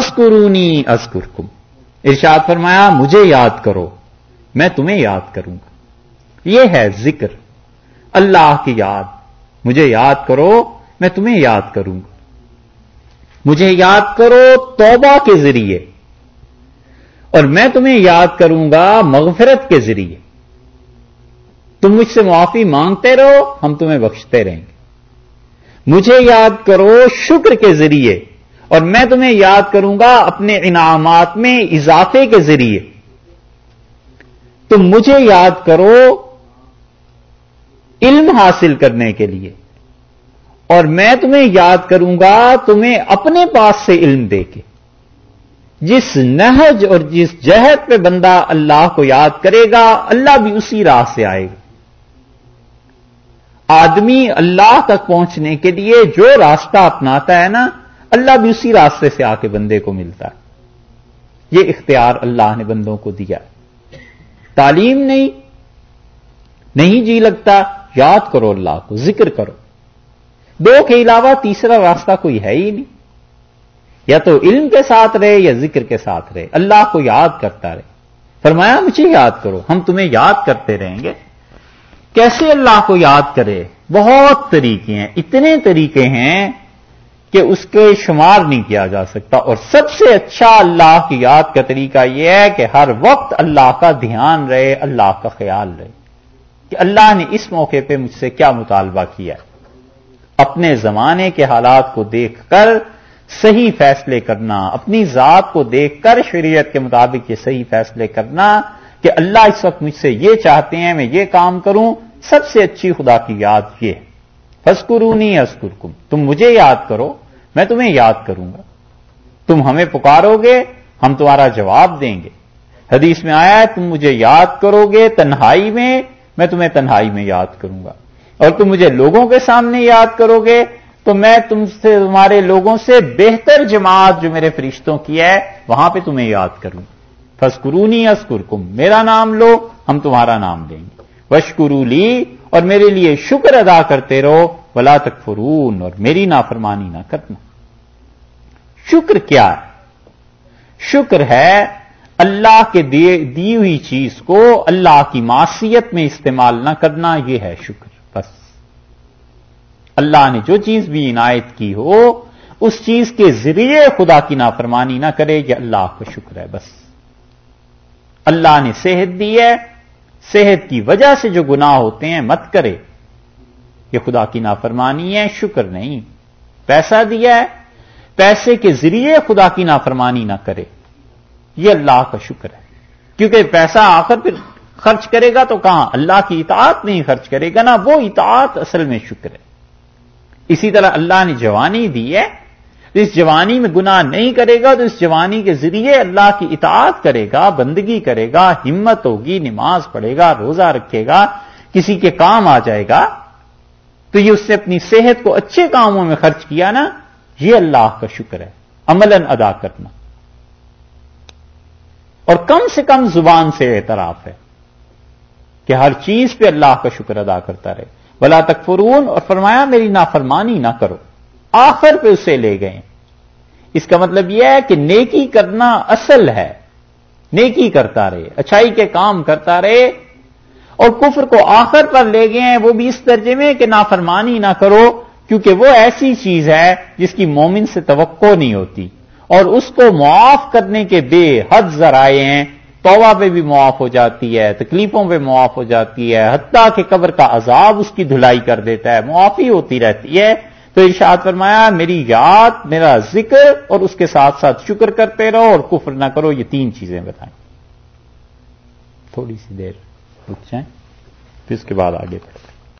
فس قرونی ازکرکم ارشاد فرمایا، مجھے یاد کرو، میں تمہیں یاد کروں گا۔ یہ ہے ذکر۔ اللہ کی یاد۔ مجھے یاد کرو، میں تمہیں یاد کروں گا۔ مجھے یاد کرو توبہ کے ذریعے۔ اور میں تمہیں یاد کروں گا مغفرت کے ذریعے۔ تم مجھ سے معافی مانگتے رہو، ہم تمہیں بخشتے رہیں گے۔ مجھے یاد کرو شکر کے ذریعے۔ اور میں تمہیں یاد کروں گا اپنے انعامات میں اضافے کے ذریعے۔ تم مجھے یاد کرو علم حاصل کرنے کے لیے۔ اور میں تمہیں یاد کروں گا تمہیں اپنے پاس سے علم دے کے۔ جس نہج اور جس جہد پہ بندہ اللہ کو یاد کرے گا، اللہ بھی اسی راہ سے آئے گا۔ آدمی اللہ تک پہنچنے کے لیے جو راستہ اپناتا ہے نا اللہ بھی اسی راستے سے آ کے بندے کو ملتا ہے۔ یہ اختیار اللہ نے بندوں کو دیا۔ تعلیم نہیں نہیں جی لگتا، یاد کرو اللہ کو، ذکر کرو۔ دو کے علاوہ تیسرا راستہ کوئی ہے ہی نہیں۔ یا تو علم کے ساتھ رہے یا ذکر کے ساتھ رہے۔ اللہ کو یاد کرتا رہے۔ فرمایا، مجھے یاد کرو، ہم تمہیں یاد کرتے رہیں گے۔ کیسے اللہ کو یاد کرے؟ بہت طریقے ہیں، اتنے طریقے ہیں کہ اس کے شمار نہیں کیا جا سکتا۔ اور سب سے اچھا اللہ کی یاد کا طریقہ یہ ہے کہ ہر وقت اللہ کا دھیان رہے، اللہ کا خیال رہے۔ کہ اللہ نے اس موقع پہ مجھ سے کیا مطالبہ کیا ہے۔ اپنے زمانے کے حالات کو دیکھ کر صحیح فیصلے کرنا، اپنی ذات کو دیکھ کر شریعت کے مطابق یہ صحیح فیصلے کرنا کہ اللہ اس وقت مجھ سے یہ چاہتے ہیں، میں یہ کام کروں۔ سب سے اچھی خدا کی یاد یہ ہے۔ فسکرونی اسکرکم تم مجھے یاد کرو، میں تمہیں یاد کروں گا۔ تم ہمیں پکارو گے، ہم تمہارا جواب دیں گے۔ حدیث میں آیا ہے، تم مجھے یاد کرو گے تنہائی میں میں تمہیں تنہائی میں یاد کروں گا۔ اور تم مجھے لوگوں کے سامنے یاد کرو گے، تو میں تم سے، تمہارے لوگوں سے بہتر جماعت جو میرے فرشتوں کی ہے، وہاں پہ تمہیں یاد کروں۔ فسکرونی اسکرکم میرا نام لو، ہم تمہارا نام دیں گے۔ وشکرولی اور میرے لیے شکر ادا کرتے رہو، ولا تک فرون اور میری نافرمانی نہ کرنا۔ شکر کیا ہے؟ شکر ہے اللہ کے دی ہوئی چیز کو اللہ کی معصیت میں استعمال نہ کرنا، یہ ہے شکر، بس۔ اللہ نے جو چیز بھی عنایت کی ہو، اس چیز کے ذریعے خدا کی نافرمانی نہ کرے، یہ اللہ کا شکر ہے، بس۔ اللہ نے صحت دی ہے صحت کی وجہ سے جو گناہ ہوتے ہیں، مت کرے۔ یہ خدا کی نافرمانی ہے، شکر نہیں۔ پیسہ دیا ہے۔ پیسے کے ذریعے خدا کی نافرمانی نہ کرے۔ یہ اللہ کا شکر ہے۔ کیونکہ پیسہ آخر پھر خرچ کرے گا تو کہاں؟ اللہ کی اطاعت نہیں خرچ کرے گا نا، وہ اطاعت اصل میں شکر ہے۔ اسی طرح اللہ نے جوانی دی ہے اس جوانی میں گناہ نہیں کرے گا، تو اس جوانی کے ذریعے اللہ کی اطاعت کرے گا، بندگی کرے گا، ہمت ہوگی، نماز پڑھے گا، روزہ رکھے گا، کسی کے کام آ جائے گا۔ تو یہ اس نے اپنی صحت کو اچھے کاموں میں خرچ کیا نا، یہ اللہ کا شکر ہے عمل ادا کرنا۔ اور کم سے کم زبان سے اعتراف ہے کہ ہر چیز پہ اللہ کا شکر ادا کرتا رہے۔ بلا تک فرون اور فرمایا، میری نافرمانی نہ کرو۔ آخر پہ اسے لے گئے۔ اس کا مطلب یہ ہے کہ نیکی کرنا اصل ہے۔ نیکی کرتا رہے، اچھائی کے کام کرتا رہے۔ اور کفر کو آخر پر لے گئے ہیں، وہ بھی اس درجے میں کہ نافرمانی نہ کرو، کیونکہ وہ ایسی چیز ہے جس کی مومن سے توقع نہیں ہوتی۔ اور اس کو معاف کرنے کے بے حد ذرائع ہیں۔ توبہ پہ بھی معاف ہو جاتی ہے، تکلیفوں پہ معاف ہو جاتی ہے۔ حتیٰ کہ قبر کا عذاب اس کی دھلائی کر دیتا ہے، معافی ہوتی رہتی ہے۔ تو ارشاد فرمایا، میری یاد، میرا ذکر اور اس کے ساتھ ساتھ شکر کرتے رہو اور کفر نہ کرو، یہ تین چیزیں بتائیں۔ تھوڑی سی دیر رک جائیں، پھر اس کے بعد آگے بڑھتے